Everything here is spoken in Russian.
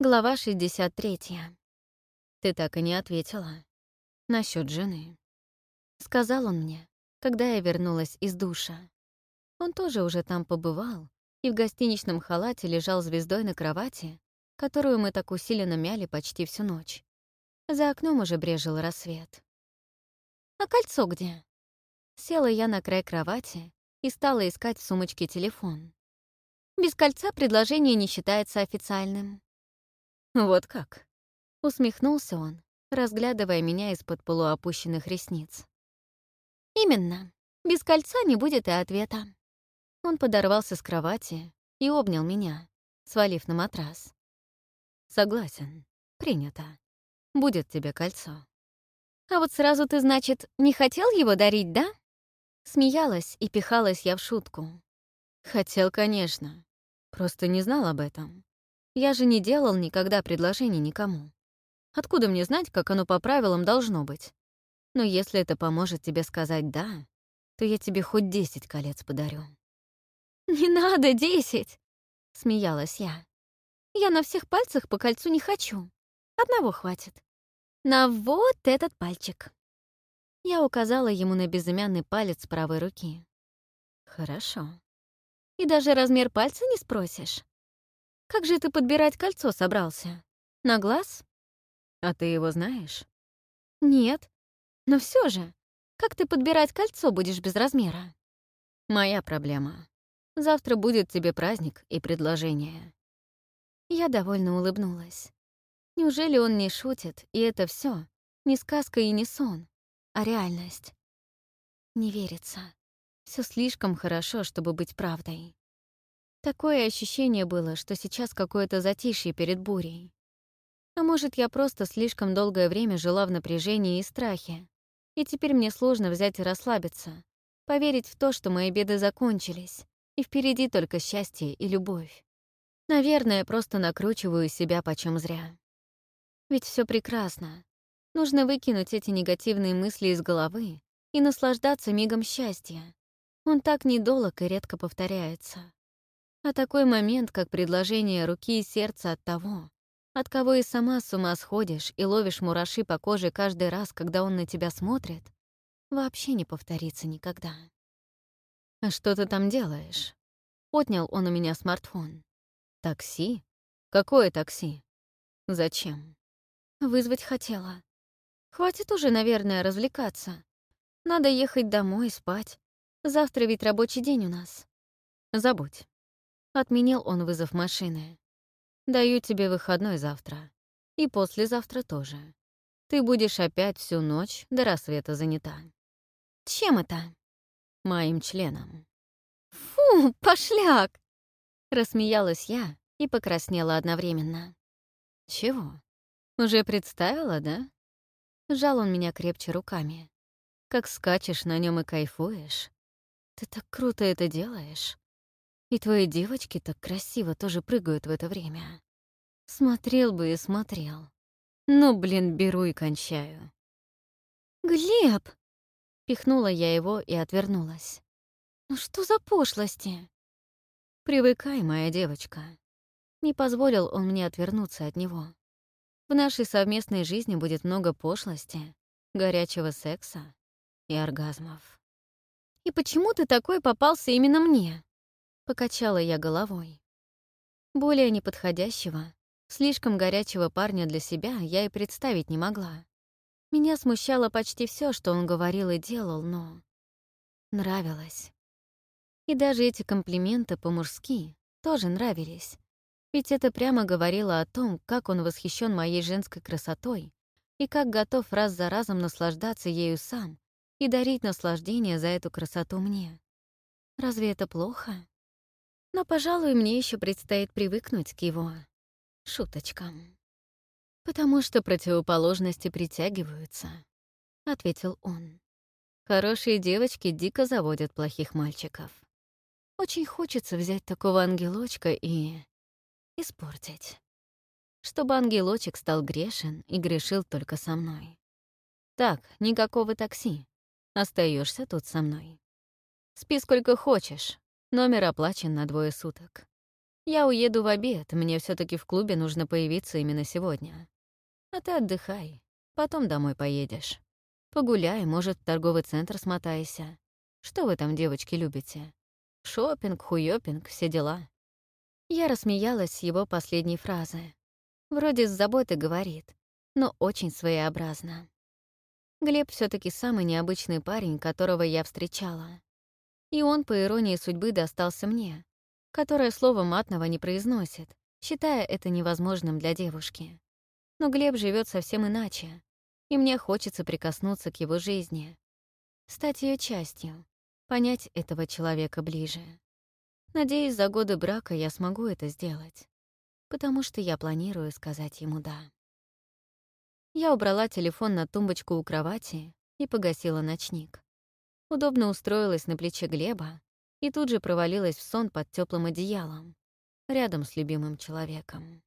Глава 63. Ты так и не ответила. Насчет жены. Сказал он мне, когда я вернулась из душа. Он тоже уже там побывал и в гостиничном халате лежал звездой на кровати, которую мы так усиленно мяли почти всю ночь. За окном уже брежил рассвет. «А кольцо где?» Села я на край кровати и стала искать в сумочке телефон. Без кольца предложение не считается официальным. «Вот как?» — усмехнулся он, разглядывая меня из-под полуопущенных ресниц. «Именно. Без кольца не будет и ответа». Он подорвался с кровати и обнял меня, свалив на матрас. «Согласен. Принято. Будет тебе кольцо». «А вот сразу ты, значит, не хотел его дарить, да?» Смеялась и пихалась я в шутку. «Хотел, конечно. Просто не знал об этом. Я же не делал никогда предложений никому. Откуда мне знать, как оно по правилам должно быть? Но если это поможет тебе сказать «да», то я тебе хоть десять колец подарю». «Не надо десять!» — смеялась я. «Я на всех пальцах по кольцу не хочу. Одного хватит. На вот этот пальчик». Я указала ему на безымянный палец правой руки. «Хорошо». «И даже размер пальца не спросишь?» Как же ты подбирать кольцо собрался? На глаз? А ты его знаешь? Нет. Но все же, как ты подбирать кольцо будешь без размера? Моя проблема. Завтра будет тебе праздник и предложение. Я довольно улыбнулась. Неужели он не шутит, и это все не сказка и не сон, а реальность? Не верится. Все слишком хорошо, чтобы быть правдой. Такое ощущение было, что сейчас какое-то затишье перед бурей. А может, я просто слишком долгое время жила в напряжении и страхе, и теперь мне сложно взять и расслабиться, поверить в то, что мои беды закончились, и впереди только счастье и любовь. Наверное, просто накручиваю себя почем зря. Ведь все прекрасно. Нужно выкинуть эти негативные мысли из головы и наслаждаться мигом счастья. Он так недолог и редко повторяется. А такой момент, как предложение руки и сердца от того, от кого и сама с ума сходишь и ловишь мураши по коже каждый раз, когда он на тебя смотрит, вообще не повторится никогда. «А что ты там делаешь?» Отнял он у меня смартфон. «Такси? Какое такси? Зачем?» «Вызвать хотела. Хватит уже, наверное, развлекаться. Надо ехать домой, спать. Завтра ведь рабочий день у нас». «Забудь. Отменил он вызов машины. «Даю тебе выходной завтра. И послезавтра тоже. Ты будешь опять всю ночь до рассвета занята». «Чем это?» «Моим членом». «Фу, пошляк!» Рассмеялась я и покраснела одновременно. «Чего? Уже представила, да?» Жал он меня крепче руками. «Как скачешь на нем и кайфуешь. Ты так круто это делаешь. И твои девочки так красиво тоже прыгают в это время. Смотрел бы и смотрел. Ну, блин, беру и кончаю. «Глеб!» — пихнула я его и отвернулась. «Ну что за пошлости?» «Привыкай, моя девочка». Не позволил он мне отвернуться от него. В нашей совместной жизни будет много пошлости, горячего секса и оргазмов. «И почему ты такой попался именно мне?» Покачала я головой. Более неподходящего, слишком горячего парня для себя я и представить не могла. Меня смущало почти все, что он говорил и делал, но... Нравилось. И даже эти комплименты по-мужски тоже нравились. Ведь это прямо говорило о том, как он восхищен моей женской красотой и как готов раз за разом наслаждаться ею сам и дарить наслаждение за эту красоту мне. Разве это плохо? Но, пожалуй, мне еще предстоит привыкнуть к его шуточкам. «Потому что противоположности притягиваются», — ответил он. «Хорошие девочки дико заводят плохих мальчиков. Очень хочется взять такого ангелочка и... испортить. Чтобы ангелочек стал грешен и грешил только со мной. Так, никакого такси. Остаешься тут со мной. Спи сколько хочешь, Номер оплачен на двое суток. Я уеду в обед, мне все таки в клубе нужно появиться именно сегодня. А ты отдыхай, потом домой поедешь. Погуляй, может, в торговый центр смотайся. Что вы там, девочки, любите? Шопинг, хуёпинг, все дела. Я рассмеялась с его последней фразы. Вроде с заботой говорит, но очень своеобразно. Глеб все таки самый необычный парень, которого я встречала. И он, по иронии судьбы, достался мне, которая слово матного не произносит, считая это невозможным для девушки. Но Глеб живет совсем иначе, и мне хочется прикоснуться к его жизни, стать ее частью, понять этого человека ближе. Надеюсь, за годы брака я смогу это сделать, потому что я планирую сказать ему «да». Я убрала телефон на тумбочку у кровати и погасила ночник. Удобно устроилась на плече Глеба и тут же провалилась в сон под теплым одеялом, рядом с любимым человеком.